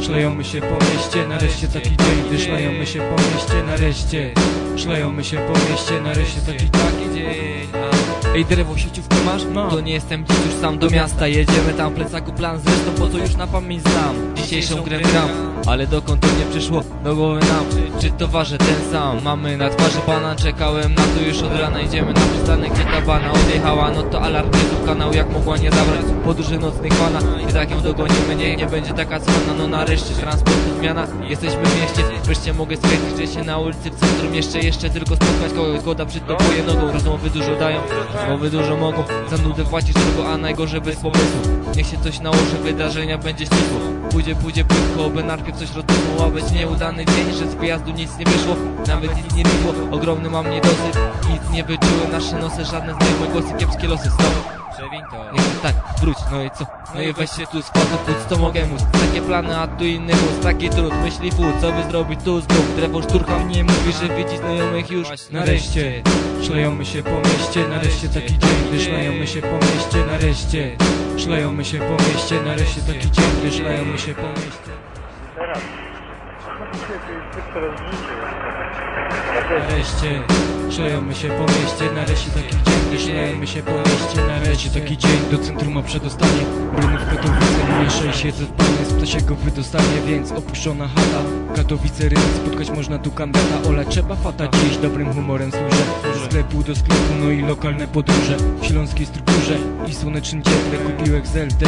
Szlejemy się po mieście, nareszcie taki dzień Gdy szlejemy się po mieście, nareszcie Szlejemy się po mieście, nareszcie taki taki dzień Ej, drewo sieciówkę masz? No. To nie jestem dziś już sam do miasta Jedziemy tam plecaku plan zresztą po co już na pamięć znam Dzisiejszą grę gram Ale dokąd to nie przyszło do głowy nam Czy towarze ten sam? Mamy na twarzy pana Czekałem na to już od rana. Idziemy na przystanek gdzie ta bana odjechała. No to alarm nie kanał jak mogła nie zabrać Podróży nocnych pana. I tak ją dogonimy Nie, nie będzie taka cwana No nareszcie transportu zmiana. Jesteśmy w mieście Wreszcie mogę stwierdzić, że się na ulicy w centrum Jeszcze, jeszcze tylko spotkać kogoś Zgoda przytopuje nogą Rozmowy dużo dają Rozmowy dużo mogą. Za nudę płacisz drogo, a najgorzej bez pomysłu. Niech się coś nałoży, wydarzenia będzie ścisło. Pójdzie, pójdzie płytko, oby najpierw coś rozumło A być nieudany dzień, że z wyjazdu nic nie wyszło Nawet nic nie było, ogromny mam niedosyt Nic nie wyczuły nasze nosy, żadne znajome głosy Kiepskie losy stop Przewiń to. Nie chcę tak, wróć, no i co? No i weź się tu z płatu płuc, co mogę móc. Takie plany, a tu inny mus, taki trud. Myśli fu, co by zrobić tu znów Drewo szturcha mnie mówi, że widzi znajomych już. Nareszcie. Szlejemy się po mieście, nareszcie taki dzień Gdy szlejemy się po mieście, nareszcie Szlejemy się po mieście, nareszcie taki dzień Gdy szlejemy się po mieście Teraz. Teraz życie. Nareszcie Szlejemy się po mieście, nareszcie szlejemy się po mieście, nareszcie taki dzień Do centrum ma przedostanie. Brunów Katowice, mniejsze i siedzę w panie Z ptasiego wydostanie, więc opuszczona chata Katowice, rynek, spotkać można tu kambeta Ola trzeba fata, dziś dobrym humorem służę. Ze sklepu do sklepu, no i lokalne podróże. W śląskiej strukturze i słonecznym cieple Kupiłek z LD,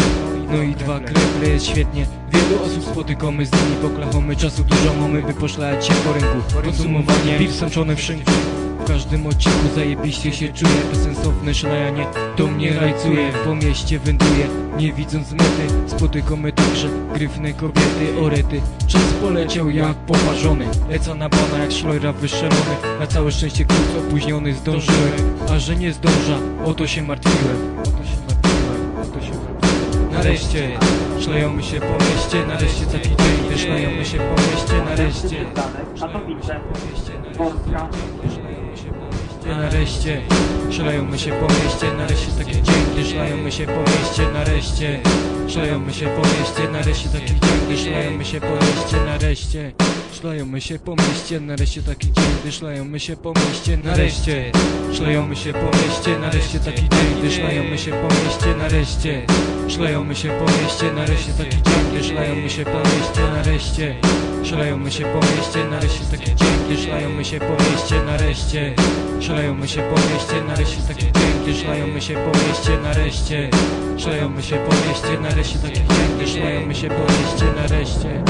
no i dwa kreple Jest świetnie, wielu osób spotykamy Z nimi poklachamy, czasu dużo mamy By poszlać się po rynku. Podsumowanie, piw sączone wszędzie w każdym odcinku zajebiście się czuję Bezsensowne szlajanie to mnie rajcuje Po mieście wędruję, nie widząc mety Spotykamy także gryfne kobiety Orety, czas poleciał jak poparzony Lecę na bana jak szlojra wystrzelony Na całe szczęście krótko opóźniony zdążyłem A że nie zdąża, o to się martwiłem O to się martwiłem, o to się martwiłem. Nareszcie, szlejemy się po mieście Nareszcie taki dzień, szlejemy się po mieście Nareszcie Katowice, mieście, Polska. Mieście, nareszcie Szlejemy się po mieście, nareszcie taki dzień Gdy szlejemy się po mieście, nareszcie Szlejemy się po mieście, nareszcie taki dzień Gdy szlejemy się po mieście, nareszcie Szlejemy się po mieście, nareszcie taki dzień Gdy szlejemy się po mieście, nareszcie Szlejemy się po mieście, nareszcie taki dzień Gdy szlejemy się po mieście, nareszcie Szlejemy się po mieście, nareszcie taki dzień Gdy szlejemy się po mieście, nareszcie Szlejemy się po mieście, nareszcie taki dzień Gdy szlejemy się po mieście, nareszcie Szlejemy się po mieście, nareszcie taki dzień Gdy szlejemy się po mieście, nareszcie. Szlejemy się po mieście, nareszcie taki dzień Gdy szlejemy się po mieście, nareszcie